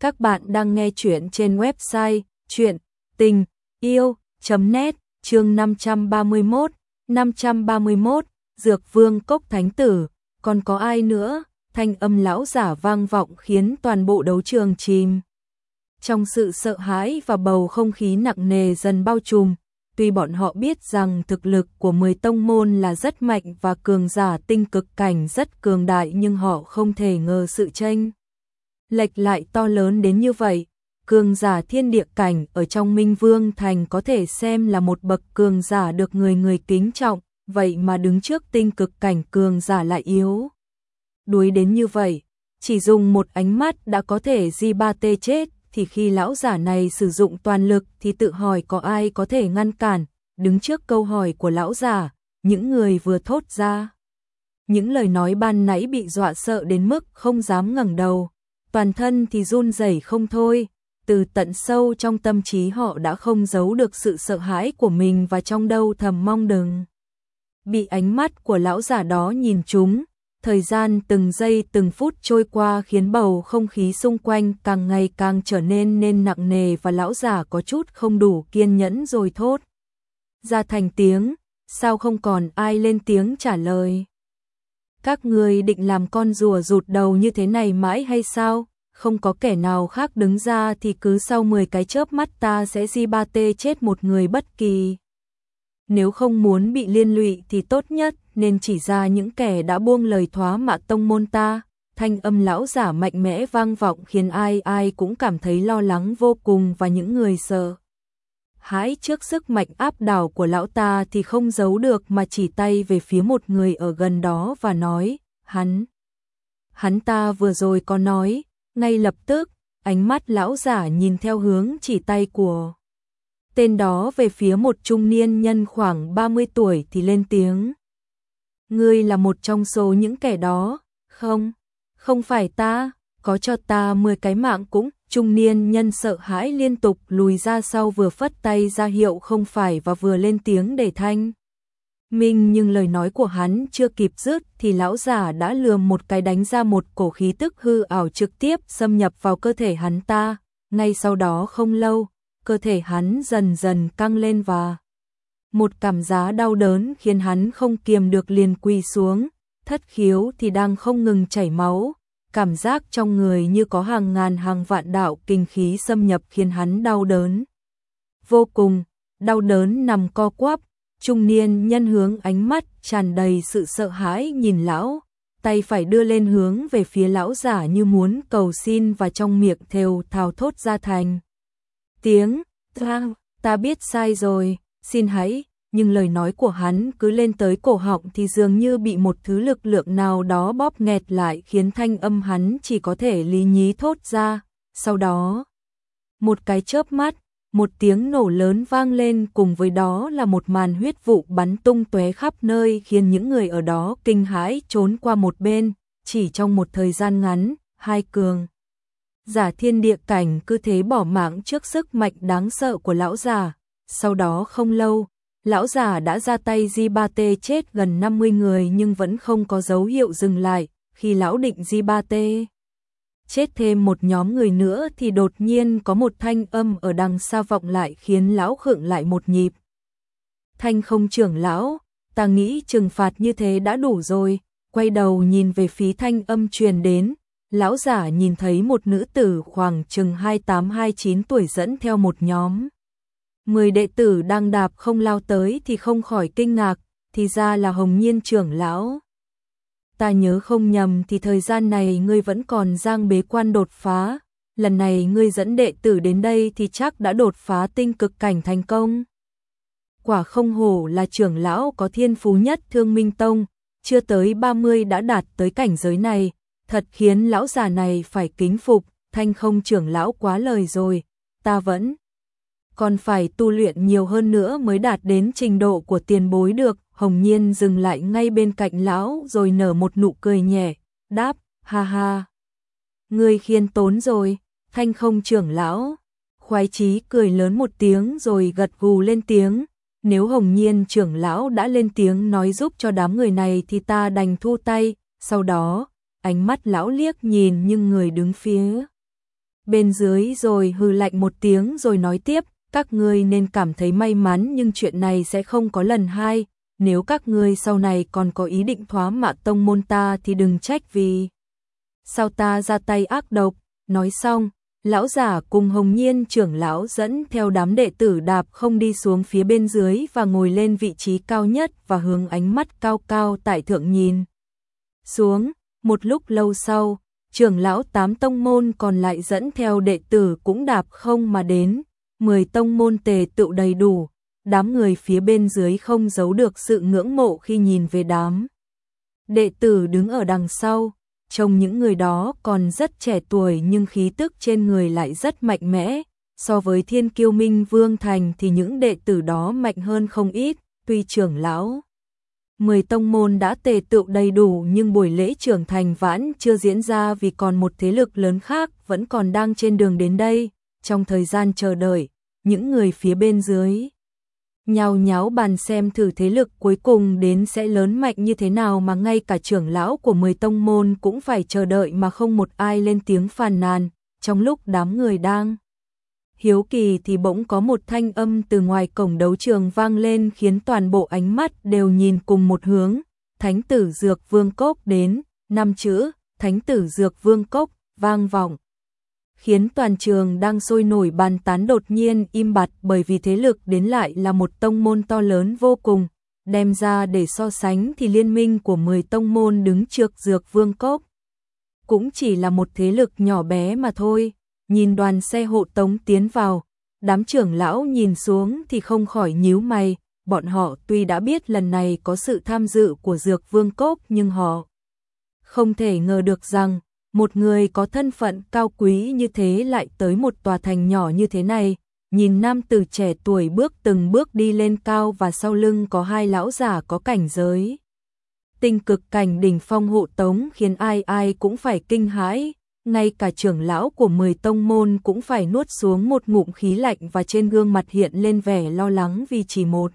Các bạn đang nghe chuyện trên website chuyện tình yêu.net chương 531, 531, Dược Vương Cốc Thánh Tử, còn có ai nữa? Thanh âm lão giả vang vọng khiến toàn bộ đấu trường chìm. Trong sự sợ hãi và bầu không khí nặng nề dần bao trùm, tuy bọn họ biết rằng thực lực của 10 tông môn là rất mạnh và cường giả tinh cực cảnh rất cường đại nhưng họ không thể ngờ sự tranh lệch lại to lớn đến như vậy. Cường giả thiên địa cảnh ở trong Minh Vương Thành có thể xem là một bậc cường giả được người người kính trọng, vậy mà đứng trước tinh cực cảnh cường giả lại yếu. Đuối đến như vậy, chỉ dùng một ánh mắt đã có thể di ba tê chết, thì khi lão giả này sử dụng toàn lực thì tự hỏi có ai có thể ngăn cản, đứng trước câu hỏi của lão giả, những người vừa thốt ra. Những lời nói ban nãy bị dọa sợ đến mức không dám ngẩng đầu, toàn thân thì run rẩy không thôi, từ tận sâu trong tâm trí họ đã không giấu được sự sợ hãi của mình và trong đâu thầm mong đừng. Bị ánh mắt của lão giả đó nhìn chúng, thời gian từng giây từng phút trôi qua khiến bầu không khí xung quanh càng ngày càng trở nên nên nặng nề và lão giả có chút không đủ kiên nhẫn rồi thốt. Ra thành tiếng, sao không còn ai lên tiếng trả lời các người định làm con rùa rụt đầu như thế này mãi hay sao? Không có kẻ nào khác đứng ra thì cứ sau 10 cái chớp mắt ta sẽ di ba tê chết một người bất kỳ. Nếu không muốn bị liên lụy thì tốt nhất nên chỉ ra những kẻ đã buông lời thoá mạ tông môn ta. Thanh âm lão giả mạnh mẽ vang vọng khiến ai ai cũng cảm thấy lo lắng vô cùng và những người sợ hãi trước sức mạnh áp đảo của lão ta thì không giấu được mà chỉ tay về phía một người ở gần đó và nói, hắn. Hắn ta vừa rồi có nói, ngay lập tức, ánh mắt lão giả nhìn theo hướng chỉ tay của. Tên đó về phía một trung niên nhân khoảng 30 tuổi thì lên tiếng. Ngươi là một trong số những kẻ đó, không, không phải ta, có cho ta 10 cái mạng cũng trung niên nhân sợ hãi liên tục lùi ra sau vừa phất tay ra hiệu không phải và vừa lên tiếng để thanh. Minh nhưng lời nói của hắn chưa kịp dứt thì lão giả đã lườm một cái đánh ra một cổ khí tức hư ảo trực tiếp xâm nhập vào cơ thể hắn ta. Ngay sau đó không lâu, cơ thể hắn dần dần căng lên và một cảm giá đau đớn khiến hắn không kiềm được liền quỳ xuống, thất khiếu thì đang không ngừng chảy máu, cảm giác trong người như có hàng ngàn hàng vạn đạo kinh khí xâm nhập khiến hắn đau đớn. Vô cùng, đau đớn nằm co quắp, trung niên nhân hướng ánh mắt tràn đầy sự sợ hãi nhìn lão, tay phải đưa lên hướng về phía lão giả như muốn cầu xin và trong miệng thều thào thốt ra thành. Tiếng, ta biết sai rồi, xin hãy, nhưng lời nói của hắn cứ lên tới cổ họng thì dường như bị một thứ lực lượng nào đó bóp nghẹt lại khiến thanh âm hắn chỉ có thể lý nhí thốt ra. Sau đó, một cái chớp mắt, một tiếng nổ lớn vang lên cùng với đó là một màn huyết vụ bắn tung tóe khắp nơi khiến những người ở đó kinh hãi trốn qua một bên, chỉ trong một thời gian ngắn, hai cường. Giả thiên địa cảnh cứ thế bỏ mạng trước sức mạnh đáng sợ của lão già, sau đó không lâu, lão già đã ra tay di ba tê chết gần 50 người nhưng vẫn không có dấu hiệu dừng lại, khi lão định di ba tê chết thêm một nhóm người nữa thì đột nhiên có một thanh âm ở đằng xa vọng lại khiến lão khựng lại một nhịp. Thanh không trưởng lão, ta nghĩ trừng phạt như thế đã đủ rồi, quay đầu nhìn về phía thanh âm truyền đến, lão giả nhìn thấy một nữ tử khoảng chừng 28-29 tuổi dẫn theo một nhóm. Mười đệ tử đang đạp không lao tới thì không khỏi kinh ngạc, thì ra là Hồng Nhiên trưởng lão. Ta nhớ không nhầm thì thời gian này ngươi vẫn còn giang bế quan đột phá, lần này ngươi dẫn đệ tử đến đây thì chắc đã đột phá tinh cực cảnh thành công. Quả không hổ là trưởng lão có thiên phú nhất thương minh tông, chưa tới 30 đã đạt tới cảnh giới này, thật khiến lão già này phải kính phục, thanh không trưởng lão quá lời rồi, ta vẫn còn phải tu luyện nhiều hơn nữa mới đạt đến trình độ của tiền bối được. Hồng Nhiên dừng lại ngay bên cạnh lão rồi nở một nụ cười nhẹ, đáp, ha ha. Người khiên tốn rồi, thanh không trưởng lão. Khoái chí cười lớn một tiếng rồi gật gù lên tiếng. Nếu Hồng Nhiên trưởng lão đã lên tiếng nói giúp cho đám người này thì ta đành thu tay. Sau đó, ánh mắt lão liếc nhìn nhưng người đứng phía bên dưới rồi hừ lạnh một tiếng rồi nói tiếp, các ngươi nên cảm thấy may mắn nhưng chuyện này sẽ không có lần hai, nếu các ngươi sau này còn có ý định thoá mạ tông môn ta thì đừng trách vì. Sao ta ra tay ác độc, nói xong, lão giả cùng hồng nhiên trưởng lão dẫn theo đám đệ tử đạp không đi xuống phía bên dưới và ngồi lên vị trí cao nhất và hướng ánh mắt cao cao tại thượng nhìn. Xuống, một lúc lâu sau, trưởng lão tám tông môn còn lại dẫn theo đệ tử cũng đạp không mà đến, 10 tông môn tề tựu đầy đủ, đám người phía bên dưới không giấu được sự ngưỡng mộ khi nhìn về đám. Đệ tử đứng ở đằng sau, trông những người đó còn rất trẻ tuổi nhưng khí tức trên người lại rất mạnh mẽ, so với thiên kiêu minh vương thành thì những đệ tử đó mạnh hơn không ít, tuy trưởng lão. Mười tông môn đã tề tựu đầy đủ nhưng buổi lễ trưởng thành vãn chưa diễn ra vì còn một thế lực lớn khác vẫn còn đang trên đường đến đây, trong thời gian chờ đợi, những người phía bên dưới nhào nháo bàn xem thử thế lực cuối cùng đến sẽ lớn mạnh như thế nào mà ngay cả trưởng lão của 10 tông môn cũng phải chờ đợi mà không một ai lên tiếng phàn nàn, trong lúc đám người đang hiếu kỳ thì bỗng có một thanh âm từ ngoài cổng đấu trường vang lên khiến toàn bộ ánh mắt đều nhìn cùng một hướng, Thánh tử Dược Vương Cốc đến, năm chữ, Thánh tử Dược Vương Cốc, vang vọng khiến toàn trường đang sôi nổi bàn tán đột nhiên im bặt bởi vì thế lực đến lại là một tông môn to lớn vô cùng, đem ra để so sánh thì liên minh của 10 tông môn đứng trước dược vương cốc. Cũng chỉ là một thế lực nhỏ bé mà thôi, nhìn đoàn xe hộ tống tiến vào, đám trưởng lão nhìn xuống thì không khỏi nhíu mày, bọn họ tuy đã biết lần này có sự tham dự của dược vương cốc nhưng họ không thể ngờ được rằng một người có thân phận cao quý như thế lại tới một tòa thành nhỏ như thế này, nhìn nam tử trẻ tuổi bước từng bước đi lên cao và sau lưng có hai lão giả có cảnh giới. Tinh cực cảnh đỉnh phong hộ tống khiến ai ai cũng phải kinh hãi, ngay cả trưởng lão của 10 tông môn cũng phải nuốt xuống một ngụm khí lạnh và trên gương mặt hiện lên vẻ lo lắng vì chỉ một.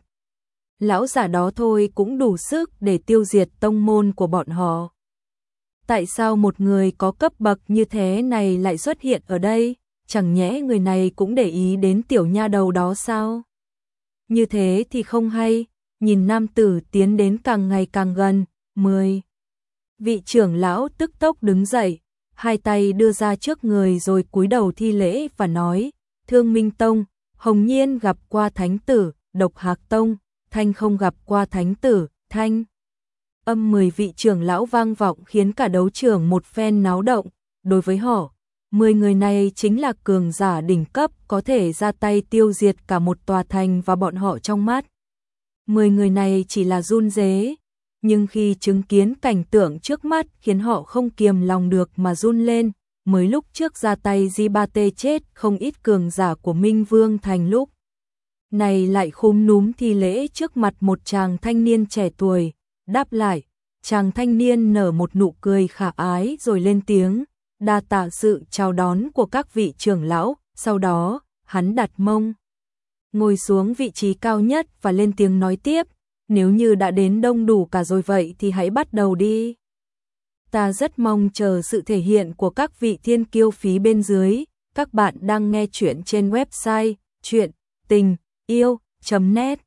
Lão giả đó thôi cũng đủ sức để tiêu diệt tông môn của bọn họ tại sao một người có cấp bậc như thế này lại xuất hiện ở đây, chẳng nhẽ người này cũng để ý đến tiểu nha đầu đó sao? Như thế thì không hay, nhìn nam tử tiến đến càng ngày càng gần, mười. Vị trưởng lão tức tốc đứng dậy, hai tay đưa ra trước người rồi cúi đầu thi lễ và nói, Thương Minh Tông, Hồng Nhiên gặp qua Thánh Tử, Độc Hạc Tông, Thanh không gặp qua Thánh Tử, Thanh âm 10 vị trưởng lão vang vọng khiến cả đấu trường một phen náo động. Đối với họ, 10 người này chính là cường giả đỉnh cấp có thể ra tay tiêu diệt cả một tòa thành và bọn họ trong mắt. 10 người này chỉ là run dế, nhưng khi chứng kiến cảnh tượng trước mắt khiến họ không kiềm lòng được mà run lên. Mới lúc trước ra tay Di Ba Tê chết không ít cường giả của Minh Vương thành lúc. Này lại khúm núm thi lễ trước mặt một chàng thanh niên trẻ tuổi, Đáp lại, chàng thanh niên nở một nụ cười khả ái rồi lên tiếng, đa tạ sự chào đón của các vị trưởng lão, sau đó, hắn đặt mông. Ngồi xuống vị trí cao nhất và lên tiếng nói tiếp, nếu như đã đến đông đủ cả rồi vậy thì hãy bắt đầu đi. Ta rất mong chờ sự thể hiện của các vị thiên kiêu phí bên dưới, các bạn đang nghe chuyện trên website chuyện tình yêu.net